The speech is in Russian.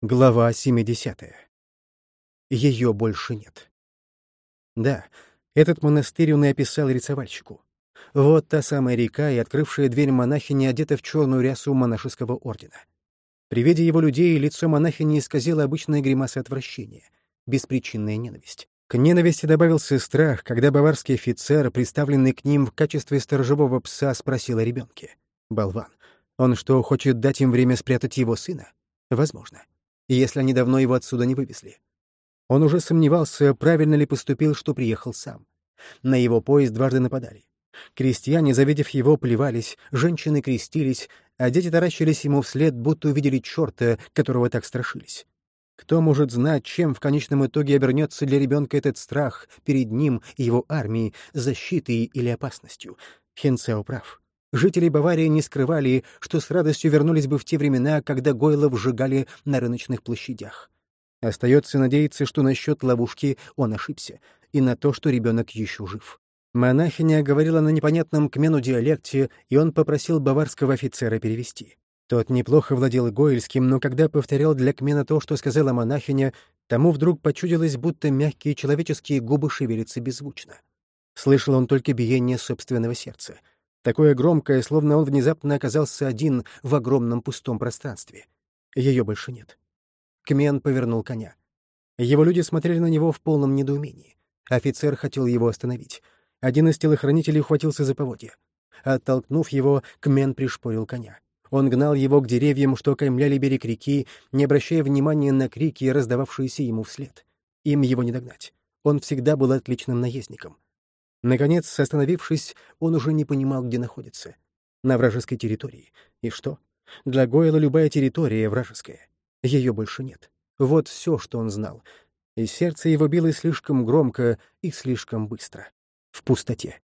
Глава 70. Ее больше нет. Да, этот монастырь он и описал рисовальщику. Вот та самая река и открывшая дверь монахини одета в черную рясу монашеского ордена. При виде его людей лицо монахини исказило обычная гримаса отвращения, беспричинная ненависть. К ненависти добавился страх, когда баварский офицер, представленный к ним в качестве сторожевого пса, спросил о ребенке. Болван. Он что, хочет дать им время спрятать его сына? Возможно если они давно его отсюда не вывезли. Он уже сомневался, правильно ли поступил, что приехал сам. На его поезд дважды нападали. Крестьяне, завидев его, плевались, женщины крестились, а дети таращились ему вслед, будто увидели черта, которого так страшились. Кто может знать, чем в конечном итоге обернется для ребенка этот страх перед ним и его армией, защитой или опасностью? Хенцео прав. Жители Баварии не скрывали, что с радостью вернулись бы в те времена, когда Гойлов сжигали на рыночных площадях. Остается надеяться, что насчет ловушки он ошибся, и на то, что ребенок еще жив. Монахиня говорила на непонятном кмену диалекте, и он попросил баварского офицера перевести. Тот неплохо владел гойльским, но когда повторял для кмена то, что сказала монахиня, тому вдруг почудилось, будто мягкие человеческие губы шевелятся беззвучно. Слышал он только биение собственного сердца — такое громкое, словно он внезапно оказался один в огромном пустом пространстве. Ее больше нет. Кмен повернул коня. Его люди смотрели на него в полном недоумении. Офицер хотел его остановить. Один из телохранителей ухватился за поводья. Оттолкнув его, Кмен пришпорил коня. Он гнал его к деревьям, что окаймляли берег реки, не обращая внимания на крики, раздававшиеся ему вслед. Им его не догнать. Он всегда был отличным наездником. Наконец, остановившись, он уже не понимал, где находится. На вражеской территории. И что? Для Гойла любая территория вражеская. Ее больше нет. Вот все, что он знал. И сердце его било слишком громко и слишком быстро. В пустоте.